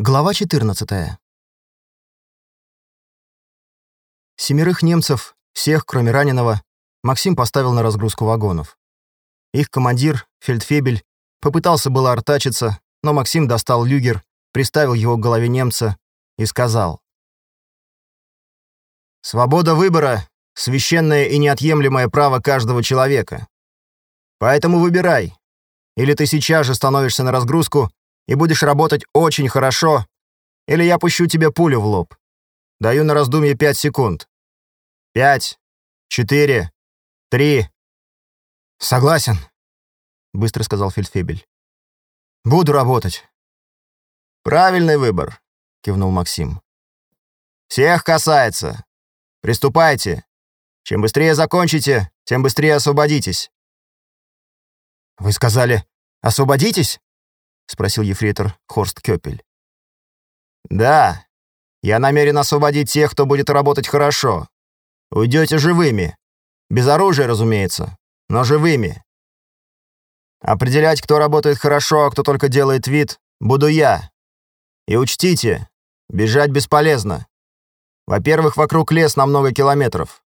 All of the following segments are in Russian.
Глава 14. Семерых немцев, всех, кроме раненого, Максим поставил на разгрузку вагонов. Их командир, фельдфебель, попытался было артачиться, но Максим достал люгер, приставил его к голове немца и сказал. «Свобода выбора — священное и неотъемлемое право каждого человека. Поэтому выбирай. Или ты сейчас же становишься на разгрузку, и будешь работать очень хорошо, или я пущу тебе пулю в лоб. Даю на раздумье пять секунд. Пять, четыре, три. Согласен, быстро сказал Фельдфебель. Буду работать. Правильный выбор, кивнул Максим. Всех касается. Приступайте. Чем быстрее закончите, тем быстрее освободитесь. Вы сказали, освободитесь? — спросил ефрейтор Хорст Кёпель. «Да, я намерен освободить тех, кто будет работать хорошо. Уйдете живыми. Без оружия, разумеется, но живыми. Определять, кто работает хорошо, а кто только делает вид, буду я. И учтите, бежать бесполезно. Во-первых, вокруг лес на много километров.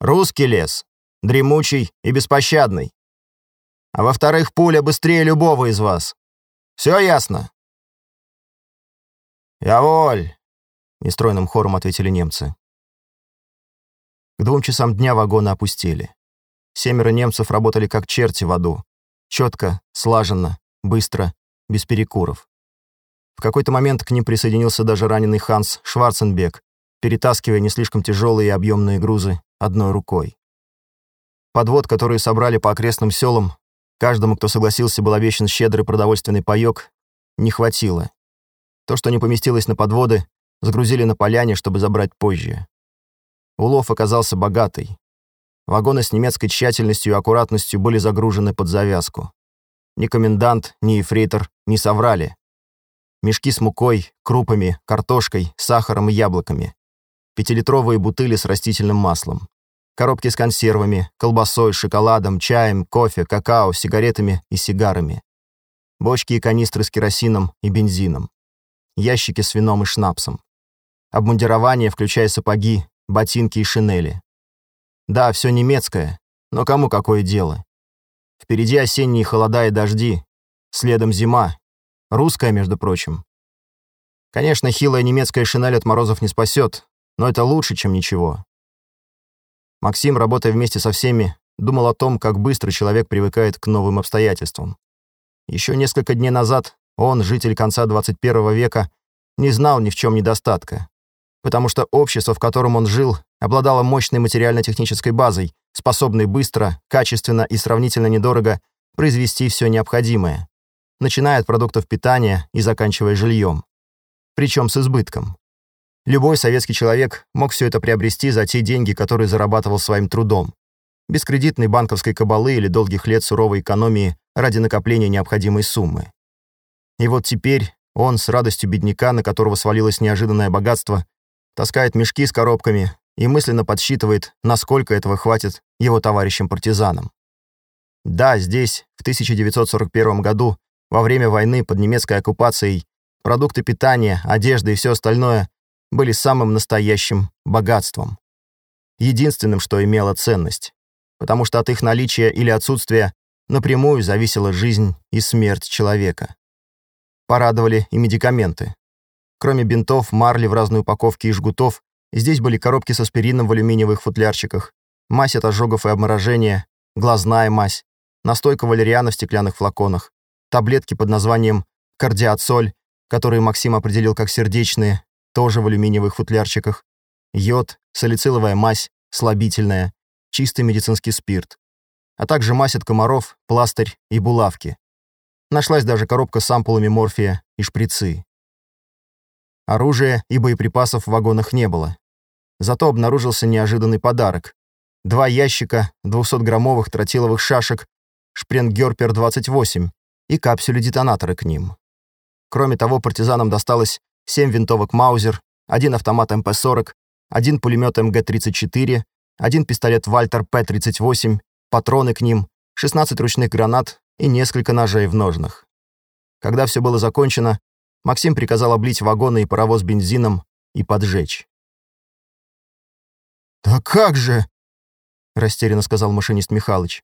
Русский лес, дремучий и беспощадный. А во-вторых, пуля быстрее любого из вас. Все ясно?» «Я воль!» — нестройным хором ответили немцы. К двум часам дня вагоны опустели. Семеро немцев работали как черти в аду. Четко, слаженно, быстро, без перекуров. В какой-то момент к ним присоединился даже раненый Ханс Шварценбек, перетаскивая не слишком тяжелые и объемные грузы одной рукой. Подвод, которые собрали по окрестным селам, Каждому, кто согласился, был обещан щедрый продовольственный паёк, не хватило. То, что не поместилось на подводы, загрузили на поляне, чтобы забрать позже. Улов оказался богатый. Вагоны с немецкой тщательностью и аккуратностью были загружены под завязку. Ни комендант, ни ефрейтор не соврали. Мешки с мукой, крупами, картошкой, сахаром и яблоками. Пятилитровые бутыли с растительным маслом коробки с консервами, колбасой, шоколадом, чаем, кофе, какао, сигаретами и сигарами, бочки и канистры с керосином и бензином, ящики с вином и шнапсом, обмундирование, включая сапоги, ботинки и шинели. Да, все немецкое, но кому какое дело? Впереди осенние холода и дожди, следом зима, русская, между прочим. Конечно, хилая немецкая шинель от морозов не спасет, но это лучше, чем ничего. Максим, работая вместе со всеми, думал о том, как быстро человек привыкает к новым обстоятельствам. Еще несколько дней назад он, житель конца 21 века, не знал ни в чем недостатка, потому что общество, в котором он жил, обладало мощной материально-технической базой, способной быстро, качественно и сравнительно недорого произвести все необходимое, начиная от продуктов питания и заканчивая жильем. Причем с избытком. Любой советский человек мог все это приобрести за те деньги, которые зарабатывал своим трудом. Без кредитной банковской кабалы или долгих лет суровой экономии ради накопления необходимой суммы. И вот теперь он, с радостью бедняка, на которого свалилось неожиданное богатство, таскает мешки с коробками и мысленно подсчитывает, насколько этого хватит его товарищам-партизанам. Да, здесь, в 1941 году, во время войны под немецкой оккупацией, продукты питания, одежда и все остальное были самым настоящим богатством. Единственным, что имело ценность, потому что от их наличия или отсутствия напрямую зависела жизнь и смерть человека. Порадовали и медикаменты. Кроме бинтов, марли в разной упаковке и жгутов, здесь были коробки с аспирином в алюминиевых футлярчиках, мазь от ожогов и обморожения, глазная мазь, настойка валериана в стеклянных флаконах, таблетки под названием кардиацоль, которые Максим определил как сердечные, тоже в алюминиевых футлярчиках, йод, салициловая мазь, слабительная, чистый медицинский спирт, а также мазь от комаров, пластырь и булавки. Нашлась даже коробка с ампулами морфия и шприцы. Оружия и боеприпасов в вагонах не было. Зато обнаружился неожиданный подарок. Два ящика 200-граммовых тротиловых шашек Шпренгкёрпер-28 и капсюли-детонаторы к ним. Кроме того, партизанам досталось 7 винтовок Маузер, один автомат МП-40, один пулемет МГ-34, один пистолет Вальтер П-38, патроны к ним, 16 ручных гранат и несколько ножей в ножнах. Когда все было закончено, Максим приказал облить вагоны и паровоз бензином и поджечь. «Да как же!» — растерянно сказал машинист Михалыч.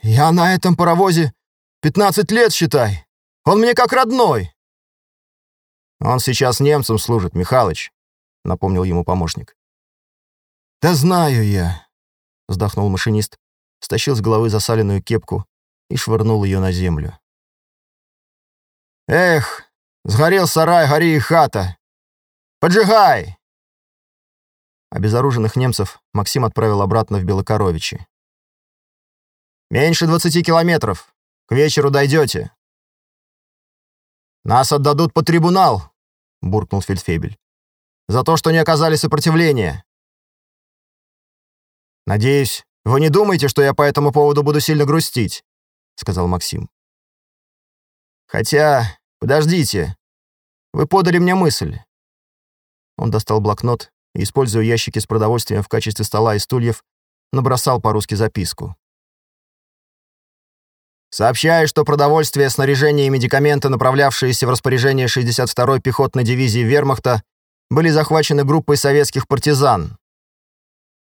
«Я на этом паровозе пятнадцать лет, считай. Он мне как родной». «Он сейчас немцам служит, Михалыч», — напомнил ему помощник. «Да знаю я», — вздохнул машинист, стащил с головы засаленную кепку и швырнул ее на землю. «Эх, сгорел сарай, гори и хата! Поджигай!» Обезоруженных немцев Максим отправил обратно в Белокоровичи. «Меньше двадцати километров. К вечеру дойдете». «Нас отдадут по трибунал», — буркнул Фельдфебель. «За то, что не оказали сопротивления». «Надеюсь, вы не думаете, что я по этому поводу буду сильно грустить?» — сказал Максим. «Хотя, подождите, вы подали мне мысль». Он достал блокнот и, используя ящики с продовольствием в качестве стола и стульев, набросал по-русски записку. Сообщаю, что продовольствие, снаряжение и медикаменты, направлявшиеся в распоряжение 62-й пехотной дивизии вермахта, были захвачены группой советских партизан.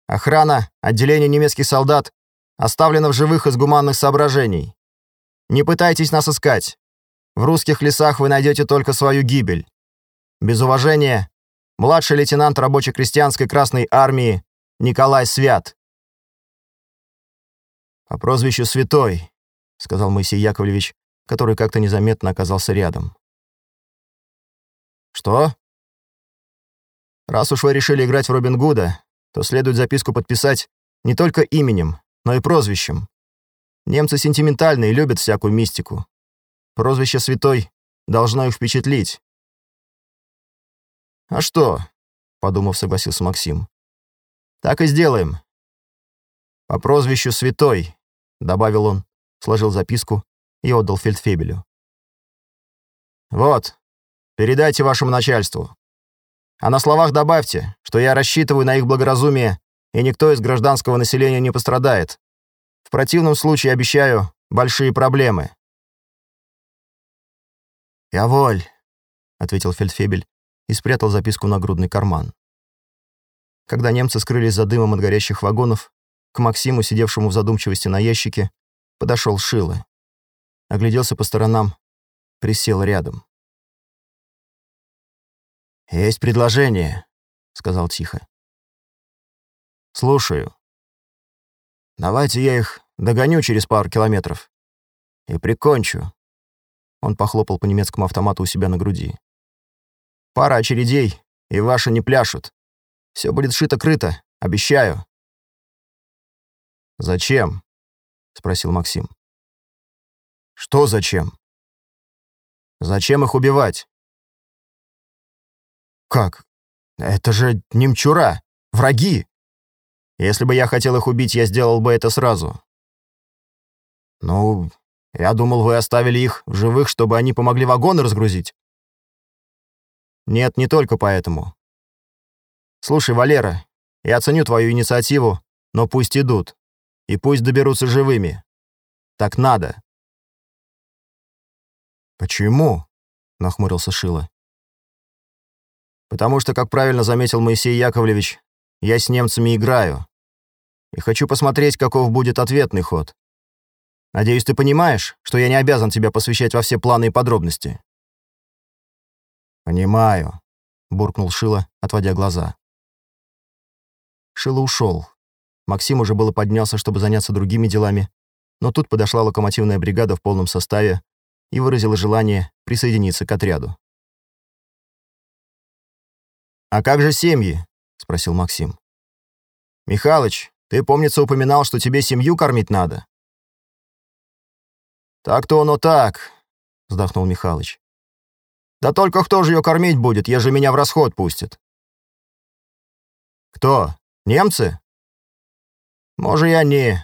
Охрана, отделение немецких солдат оставлено в живых из гуманных соображений. Не пытайтесь нас искать. В русских лесах вы найдете только свою гибель. Без уважения, младший лейтенант рабоче-крестьянской Красной Армии Николай Свят. По прозвищу Святой, сказал Моисей Яковлевич, который как-то незаметно оказался рядом. Что? Раз уж вы решили играть в Робин Гуда, то следует записку подписать не только именем, но и прозвищем. Немцы сентиментальны и любят всякую мистику. Прозвище «Святой» должно их впечатлить. «А что?» — подумав, согласился Максим. «Так и сделаем. По прозвищу «Святой», — добавил он, сложил записку и отдал фельдфебелю. «Вот, передайте вашему начальству. А на словах добавьте, что я рассчитываю на их благоразумие, и никто из гражданского населения не пострадает. В противном случае, обещаю, большие проблемы». «Я воль», — ответил фельдфебель и спрятал записку на грудный карман. Когда немцы скрылись за дымом от горящих вагонов, к Максиму, сидевшему в задумчивости на ящике, подошел Шилы. Огляделся по сторонам, присел рядом. «Есть предложение», — сказал тихо. «Слушаю. Давайте я их догоню через пару километров и прикончу». Он похлопал по немецкому автомату у себя на груди. «Пара очередей, и ваши не пляшут. Все будет шито-крыто, обещаю». «Зачем?» — спросил Максим. «Что зачем?» «Зачем их убивать?» «Как? Это же немчура, враги. Если бы я хотел их убить, я сделал бы это сразу». «Ну, я думал, вы оставили их в живых, чтобы они помогли вагоны разгрузить». «Нет, не только поэтому. Слушай, Валера, я ценю твою инициативу, но пусть идут. И пусть доберутся живыми. Так надо». «Почему?» — нахмурился Шила. «Потому что, как правильно заметил Моисей Яковлевич, я с немцами играю. И хочу посмотреть, каков будет ответный ход. Надеюсь, ты понимаешь, что я не обязан тебя посвящать во все планы и подробности». «Понимаю», — буркнул Шила, отводя глаза. Шила ушел. Максим уже было поднялся, чтобы заняться другими делами, но тут подошла локомотивная бригада в полном составе и выразила желание присоединиться к отряду. «А как же семьи?» — спросил Максим. «Михалыч, ты, помнится, упоминал, что тебе семью кормить надо». «Так-то оно так», — вздохнул Михалыч. «Да только кто же ее кормить будет, ежели меня в расход пустит?» «Кто? Немцы?» Может, и они.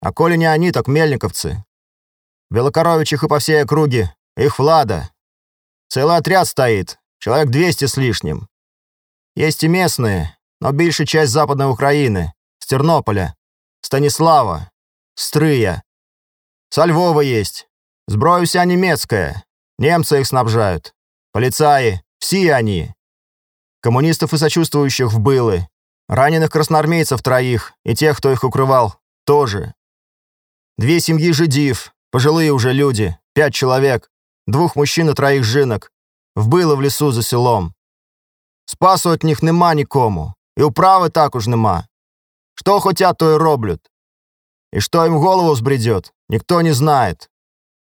А коли не они, так мельниковцы. Белокоровичих и по всей округе. Их Влада. Целый отряд стоит. Человек 200 с лишним. Есть и местные, но большая часть Западной Украины. С Тернополя. Станислава. Стрыя. Со Львова есть. Сброя вся немецкая. Немцы их снабжают. полицаи, все они. Коммунистов и сочувствующих в былы, раненых красноармейцев троих и тех, кто их укрывал, тоже. Две семьи жидив, пожилые уже люди, пять человек, двух мужчин и троих жинок, вбило в лесу за селом. Спасу от них нема нікому, і управи також нема. Что хотят, то и роблют. И что им в голову взбредет, никто не знает.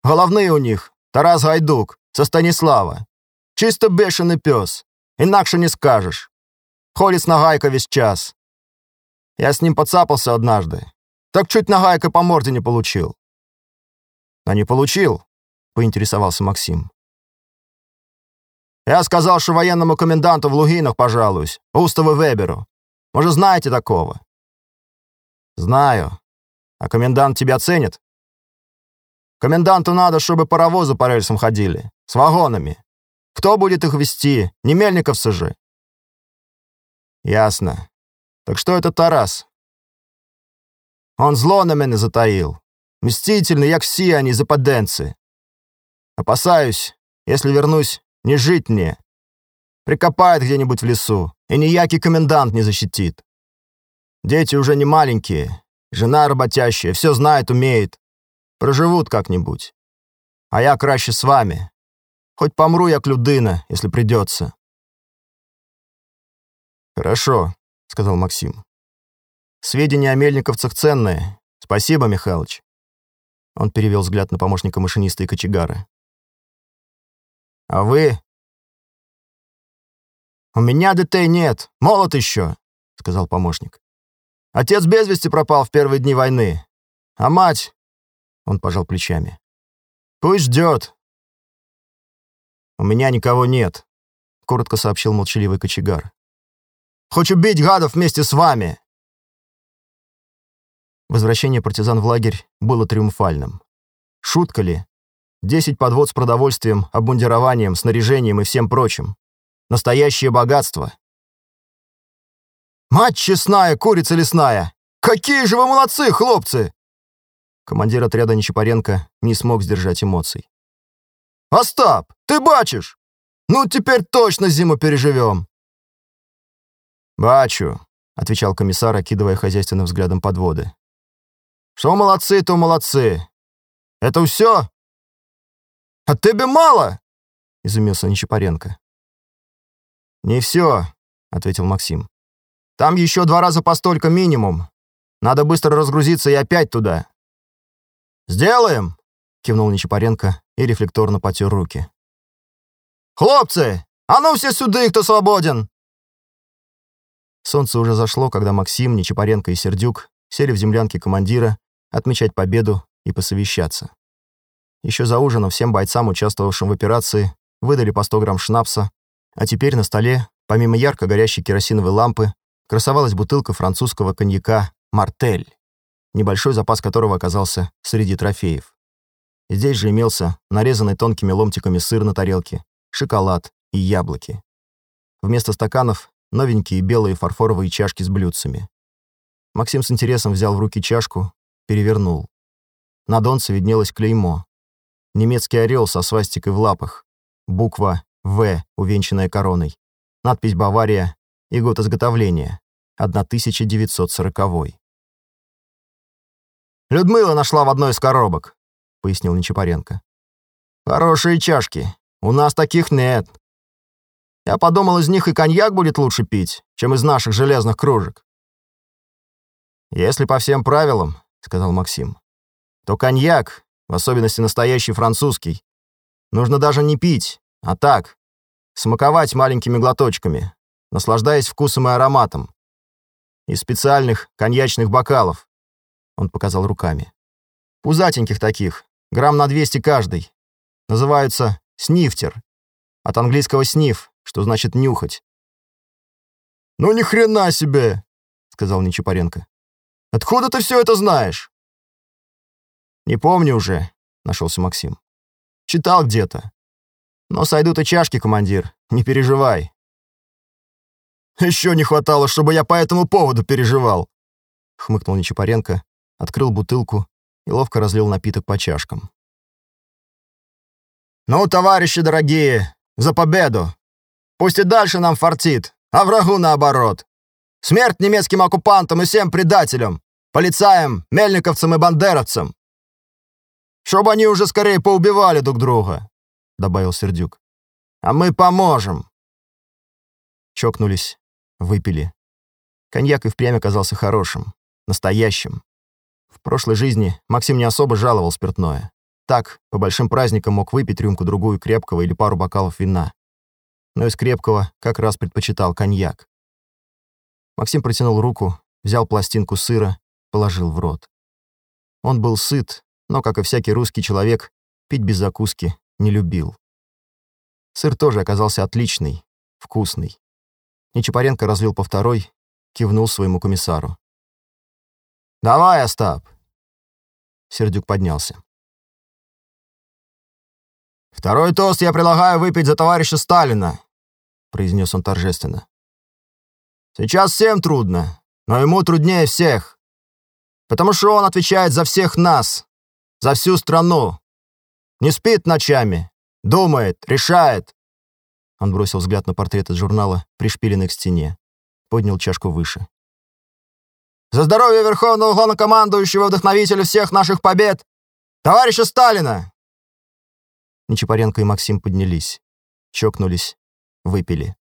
Головные у них Тарас Гайдук со Станислава. Чисто бешеный пес, инакше не скажешь. Ходит с нагайкой весь час. Я с ним подцапался однажды. Так чуть нагайкой по морде не получил. А не получил, поинтересовался Максим. Я сказал, что военному коменданту в Лугинах пожалуюсь, Уставу Веберу. Может, знаете такого? Знаю. А комендант тебя ценит? Коменданту надо, чтобы паровозы по рельсам ходили, с вагонами. Кто будет их вести? Не Мельниковцы же. Ясно. Так что это Тарас? Он зло на мене затаил. Мстительный, як всі они западенцы. Опасаюсь, если вернусь, не жить мне. Прикопает где-нибудь в лесу, и ніякий комендант не защитит. Дети уже не маленькие, жена работящая, все знает, умеет. Проживут как-нибудь. А я краще с вами. Хоть помру як людина, если придется. «Хорошо», — сказал Максим. «Сведения о мельниковцах ценные. Спасибо, Михалыч». Он перевел взгляд на помощника машиниста и кочегара. «А вы?» «У меня детей нет, молод еще», — сказал помощник. «Отец без вести пропал в первые дни войны. А мать...» — он пожал плечами. «Пусть ждет». «У меня никого нет», — коротко сообщил молчаливый кочегар. «Хочу бить гадов вместе с вами!» Возвращение партизан в лагерь было триумфальным. Шутка ли? Десять подвод с продовольствием, обмундированием, снаряжением и всем прочим. Настоящее богатство. «Мать честная, курица лесная! Какие же вы молодцы, хлопцы!» Командир отряда Нечапаренко не смог сдержать эмоций. «Остап, ты бачишь? Ну, теперь точно зиму переживем!» «Бачу», — отвечал комиссар, окидывая хозяйственным взглядом подводы. «Что молодцы, то молодцы. Это все?» «А тебе мало?» — изумился Нечапаренко. «Не все», — ответил Максим. «Там еще два раза по столько минимум. Надо быстро разгрузиться и опять туда». «Сделаем!» — кивнул Нечапаренко и рефлекторно потер руки. «Хлопцы, а ну все сюда, кто свободен!» Солнце уже зашло, когда Максим, Нечапаренко и Сердюк сели в землянке командира отмечать победу и посовещаться. Еще за ужином всем бойцам, участвовавшим в операции, выдали по 100 грамм шнапса, а теперь на столе, помимо ярко горящей керосиновой лампы, красовалась бутылка французского коньяка «Мартель», небольшой запас которого оказался среди трофеев. Здесь же имелся нарезанный тонкими ломтиками сыр на тарелке, шоколад и яблоки. Вместо стаканов — новенькие белые фарфоровые чашки с блюдцами. Максим с интересом взял в руки чашку, перевернул. На донце виднелось клеймо. Немецкий орел со свастикой в лапах. Буква «В», увенчанная короной. Надпись «Бавария» и год изготовления. 1940 «Людмила нашла в одной из коробок», — пояснил Нечапаренко. «Хорошие чашки. У нас таких нет. Я подумал, из них и коньяк будет лучше пить, чем из наших железных кружек». «Если по всем правилам», — сказал Максим, — «то коньяк в особенности настоящий французский. Нужно даже не пить, а так, смаковать маленькими глоточками, наслаждаясь вкусом и ароматом. Из специальных коньячных бокалов. Он показал руками. Пузатеньких таких, грамм на 200 каждый. Называются снифтер. От английского сниф, что значит нюхать. «Ну ни хрена себе!» — сказал Нечапаренко. «Откуда ты все это знаешь?» «Не помню уже», — нашелся Максим. «Читал где-то. Но сойдут и чашки, командир, не переживай». «Еще не хватало, чтобы я по этому поводу переживал», — хмыкнул Нечапаренко, открыл бутылку и ловко разлил напиток по чашкам. «Ну, товарищи дорогие, за победу! Пусть и дальше нам фартит, а врагу наоборот! Смерть немецким оккупантам и всем предателям! Полицаям, мельниковцам и бандеровцам! Чтобы они уже скорее поубивали друг друга!» — добавил Сердюк. «А мы поможем!» Чокнулись, выпили. Коньяк и впрямь оказался хорошим, настоящим. В прошлой жизни Максим не особо жаловал спиртное. Так, по большим праздникам мог выпить рюмку-другую крепкого или пару бокалов вина. Но из крепкого как раз предпочитал коньяк. Максим протянул руку, взял пластинку сыра, положил в рот. Он был сыт, но, как и всякий русский человек, пить без закуски не любил. Сыр тоже оказался отличный, вкусный. Нечапаренко разлил по второй, кивнул своему комиссару. «Давай, Остап!» Сердюк поднялся. «Второй тост я предлагаю выпить за товарища Сталина», — произнес он торжественно. «Сейчас всем трудно, но ему труднее всех, потому что он отвечает за всех нас, за всю страну. Не спит ночами, думает, решает». Он бросил взгляд на портрет из журнала, пришпиленный к стене, поднял чашку выше. «За здоровье Верховного Главнокомандующего, вдохновителя всех наших побед, товарища Сталина!» Нечапаренко и Максим поднялись, чокнулись, выпили.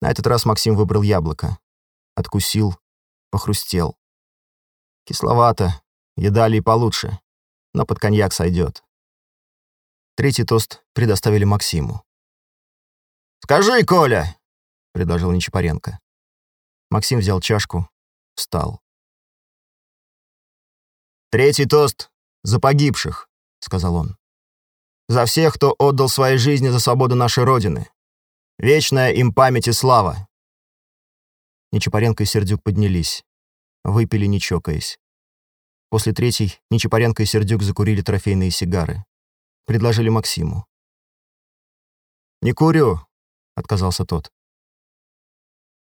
На этот раз Максим выбрал яблоко. Откусил, похрустел. Кисловато, едали и получше, но под коньяк сойдет. Третий тост предоставили Максиму. «Скажи, Коля!» — предложил Нечапаренко. Максим взял чашку, встал. «Третий тост за погибших», — сказал он за всех, кто отдал свои жизни за свободу нашей Родины. Вечная им память и слава!» Нечапаренко и Сердюк поднялись. Выпили, не чокаясь. После третьей Нечапаренко и Сердюк закурили трофейные сигары. Предложили Максиму. «Не курю», — отказался тот.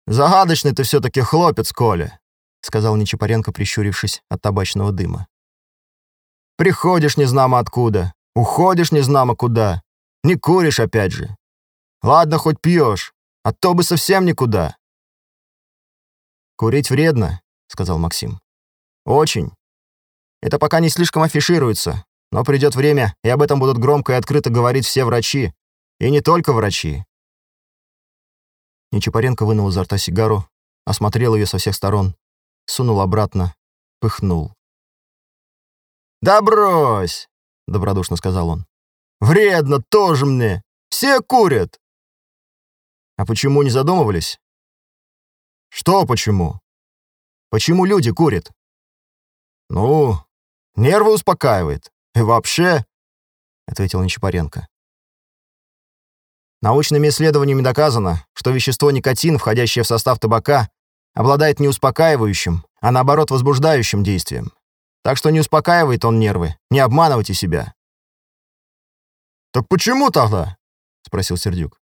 «Загадочный ты все-таки хлопец, Коля», — сказал Нечапаренко, прищурившись от табачного дыма. «Приходишь незнамо откуда, Уходишь незнамо куда. Не куришь опять же. Ладно, хоть пьешь, а то бы совсем никуда. «Курить вредно», — сказал Максим. «Очень. Это пока не слишком афишируется, но придет время, и об этом будут громко и открыто говорить все врачи. И не только врачи». Нечапаренко вынул изо рта сигару, осмотрел ее со всех сторон, сунул обратно, пыхнул. «Да брось! — добродушно сказал он. «Вредно тоже мне! Все курят!» «А почему не задумывались?» «Что почему?» «Почему люди курят?» «Ну, нервы успокаивает. И вообще...» — ответил Нечапаренко. Научными исследованиями доказано, что вещество никотин, входящее в состав табака, обладает не успокаивающим, а наоборот возбуждающим действием. Так что не успокаивает он нервы, не обманывайте себя». «Так почему тогда?» — спросил Сердюк.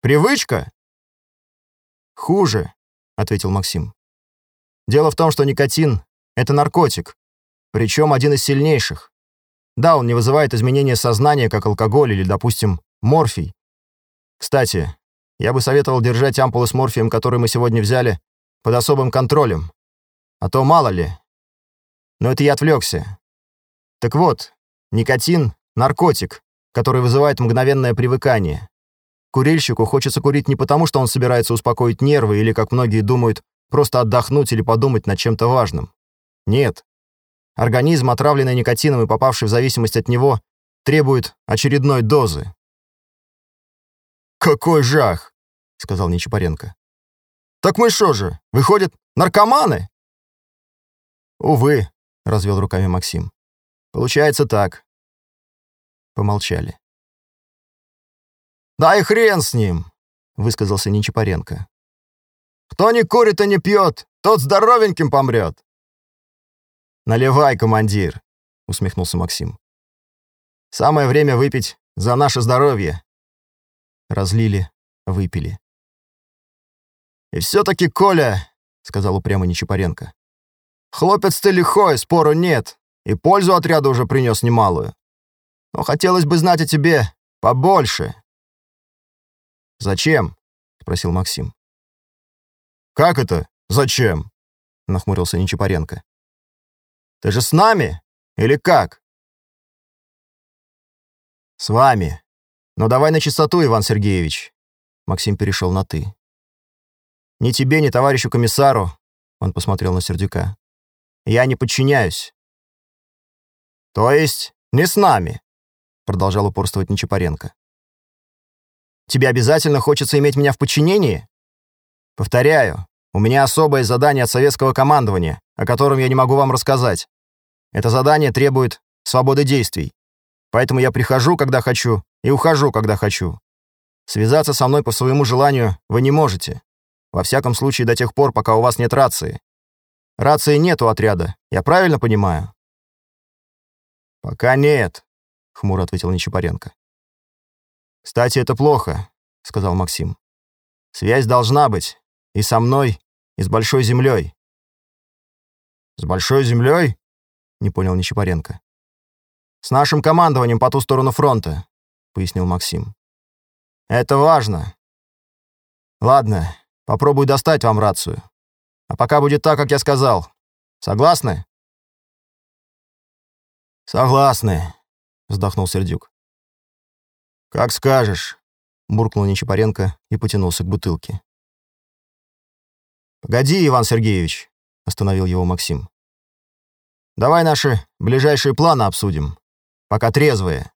«Привычка?» «Хуже», — ответил Максим. «Дело в том, что никотин — это наркотик, причем один из сильнейших. Да, он не вызывает изменения сознания, как алкоголь или, допустим, морфий. Кстати, я бы советовал держать ампулы с морфием, которые мы сегодня взяли, под особым контролем. А то мало ли, но это я отвлекся. Так вот, никотин — наркотик, который вызывает мгновенное привыкание. Курильщику хочется курить не потому, что он собирается успокоить нервы или, как многие думают, просто отдохнуть или подумать над чем-то важным. Нет. Организм, отравленный никотином и попавший в зависимость от него, требует очередной дозы. «Какой жах!» — сказал Нечапаренко. «Так мы что же, выходят, наркоманы?» «Увы», развел руками Максим. Получается так. Помолчали. «Да и хрен с ним!» — высказался Нечапаренко. «Кто не курит и не пьет, тот здоровеньким помрет!» «Наливай, командир!» — усмехнулся Максим. «Самое время выпить за наше здоровье!» Разлили, выпили. «И все-таки, Коля!» — сказал упрямо Нечапаренко. Хлопец ты лихой, спору нет, и пользу отряду уже принес немалую. Но хотелось бы знать о тебе побольше. «Зачем?» — спросил Максим. «Как это? Зачем?» — нахмурился Нечапаренко. «Ты же с нами? Или как?» «С вами. Но давай на чистоту, Иван Сергеевич». Максим перешел на «ты». «Ни тебе, ни товарищу комиссару», — он посмотрел на Сердюка. «Я не подчиняюсь». «То есть не с нами?» — продолжал упорствовать Нечапаренко. «Тебе обязательно хочется иметь меня в подчинении?» «Повторяю, у меня особое задание от советского командования, о котором я не могу вам рассказать. Это задание требует свободы действий. Поэтому я прихожу, когда хочу, и ухожу, когда хочу. Связаться со мной по своему желанию вы не можете. Во всяком случае, до тех пор, пока у вас нет рации. Рации нет у отряда, я правильно понимаю?» «Пока нет», — хмуро ответил Нечапаренко. «Кстати, это плохо», — сказал Максим. «Связь должна быть. И со мной, и с Большой Землей». «С Большой Землей?» — не понял Нечапаренко. «С нашим командованием по ту сторону фронта», — пояснил Максим. «Это важно. Ладно, попробую достать вам рацию. А пока будет так, как я сказал. Согласны?» «Согласны», — вздохнул Сердюк. «Как скажешь», — буркнул Нечапаренко и потянулся к бутылке. «Погоди, Иван Сергеевич», — остановил его Максим. «Давай наши ближайшие планы обсудим, пока трезвые.